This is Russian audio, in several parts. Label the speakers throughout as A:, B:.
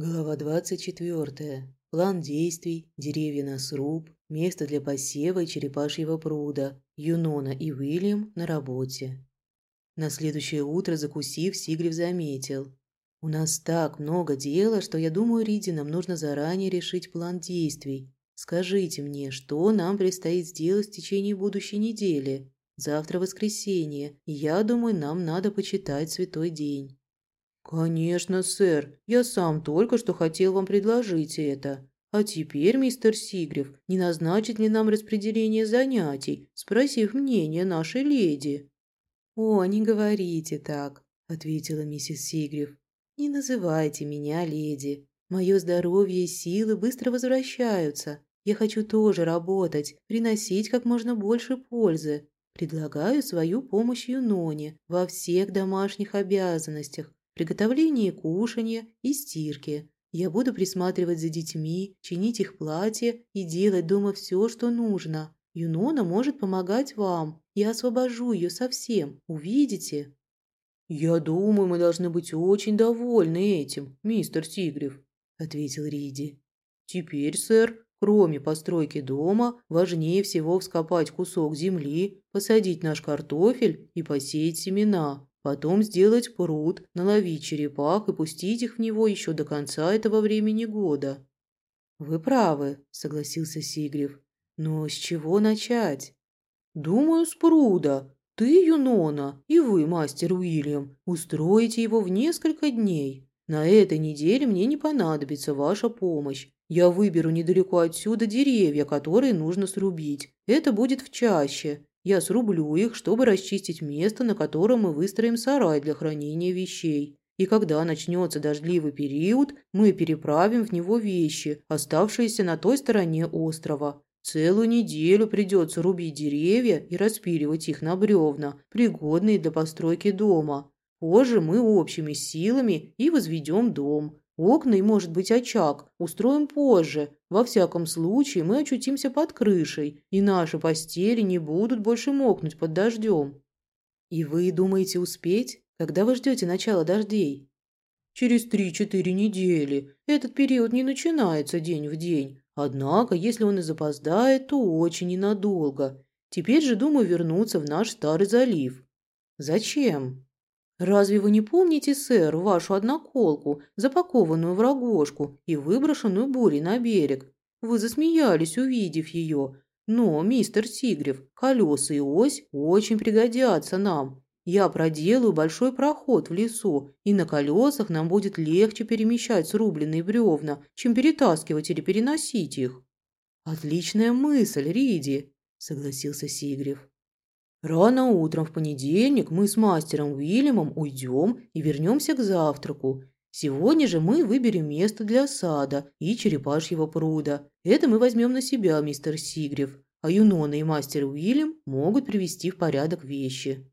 A: Глава 24. План действий, деревья на сруб, место для посева и черепашьего пруда, Юнона и Уильям на работе. На следующее утро, закусив, Сигрев заметил. «У нас так много дела, что я думаю, Риди, нам нужно заранее решить план действий. Скажите мне, что нам предстоит сделать в течение будущей недели? Завтра воскресенье, и я думаю, нам надо почитать святой день». «Конечно, сэр. Я сам только что хотел вам предложить это. А теперь, мистер Сигрев, не назначит ли нам распределение занятий, спросив мнение нашей леди?» «О, не говорите так», – ответила миссис Сигрев. «Не называйте меня леди. Мое здоровье и силы быстро возвращаются. Я хочу тоже работать, приносить как можно больше пользы. Предлагаю свою помощь Юноне во всех домашних обязанностях, приготовлении кушанья и стирке. Я буду присматривать за детьми, чинить их платья и делать дома все, что нужно. Юнона может помогать вам. Я освобожу ее совсем. Увидите?» «Я думаю, мы должны быть очень довольны этим, мистер Сигрев», – ответил Риди. «Теперь, сэр, кроме постройки дома, важнее всего вскопать кусок земли, посадить наш картофель и посеять семена. Потом сделать пруд, наловить черепах и пустить их в него еще до конца этого времени года. «Вы правы», – согласился Сигрев. «Но с чего начать?» «Думаю, с пруда. Ты, Юнона, и вы, мастер Уильям, устроите его в несколько дней. На этой неделе мне не понадобится ваша помощь. Я выберу недалеко отсюда деревья, которые нужно срубить. Это будет в чаще. Я срублю их, чтобы расчистить место, на котором мы выстроим сарай для хранения вещей. И когда начнется дождливый период, мы переправим в него вещи, оставшиеся на той стороне острова. Целую неделю придется рубить деревья и распиливать их на бревна, пригодные для постройки дома. Позже мы общими силами и возведем дом. Окна и, может быть, очаг устроим позже. Во всяком случае, мы очутимся под крышей, и наши постели не будут больше мокнуть под дождем. И вы думаете успеть? Когда вы ждете начала дождей? Через три-четыре недели. Этот период не начинается день в день. Однако, если он и запоздает, то очень ненадолго. Теперь же думаю вернуться в наш старый залив. Зачем? «Разве вы не помните, сэр, вашу одноколку, запакованную в рогожку и выброшенную бурей на берег? Вы засмеялись, увидев ее. Но, мистер Сигрев, колеса и ось очень пригодятся нам. Я проделаю большой проход в лесу, и на колесах нам будет легче перемещать срубленные бревна, чем перетаскивать или переносить их». «Отличная мысль, Риди», – согласился Сигрев. Рано утром в понедельник мы с мастером Уильямом уйдем и вернемся к завтраку. Сегодня же мы выберем место для сада и черепашьего пруда. Это мы возьмем на себя, мистер Сигрев, а Юнона и мастер Уильям могут привести в порядок вещи».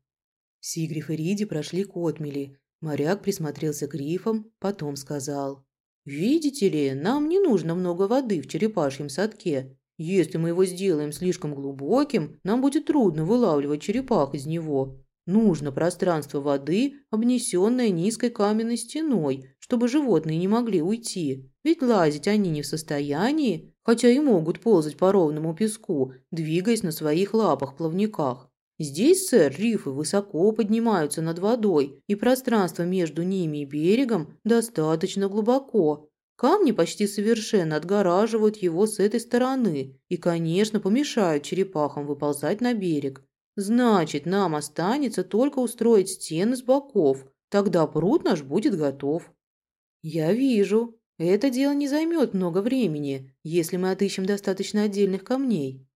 A: Сигрев и Риди прошли к отмели. Моряк присмотрелся к рифам, потом сказал. «Видите ли, нам не нужно много воды в черепашьем садке. Если мы его сделаем слишком глубоким, нам будет трудно вылавливать черепах из него. Нужно пространство воды, обнесенное низкой каменной стеной, чтобы животные не могли уйти. Ведь лазить они не в состоянии, хотя и могут ползать по ровному песку, двигаясь на своих лапах-плавниках. Здесь, сэр, рифы высоко поднимаются над водой, и пространство между ними и берегом достаточно глубоко, Камни почти совершенно отгораживают его с этой стороны и, конечно, помешают черепахам выползать на берег. Значит, нам останется только устроить стены с боков, тогда пруд наш будет готов. Я вижу. Это дело не займет много времени, если мы отыщем достаточно отдельных камней.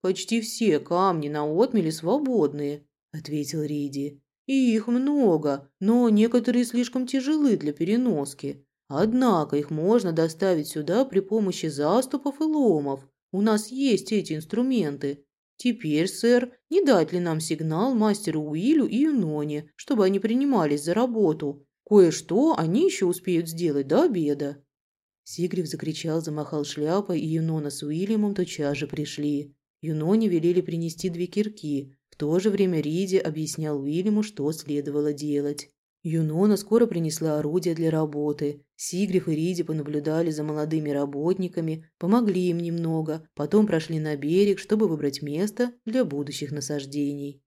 A: Почти все камни на отмеле свободные, ответил Риди. И их много, но некоторые слишком тяжелы для переноски. Однако их можно доставить сюда при помощи заступов и ломов. У нас есть эти инструменты. Теперь, сэр, не дать ли нам сигнал мастеру Уилю и Юноне, чтобы они принимались за работу? Кое-что они еще успеют сделать до обеда». Сигрев закричал, замахал шляпой, и Юнона с Уильямом тотчас же пришли. Юноне велели принести две кирки. В то же время Риди объяснял Уильяму, что следовало делать. Юнона скоро принесла орудия для работы. Сигриф и Риди понаблюдали за молодыми работниками, помогли им немного, потом прошли на берег, чтобы выбрать место для будущих насаждений.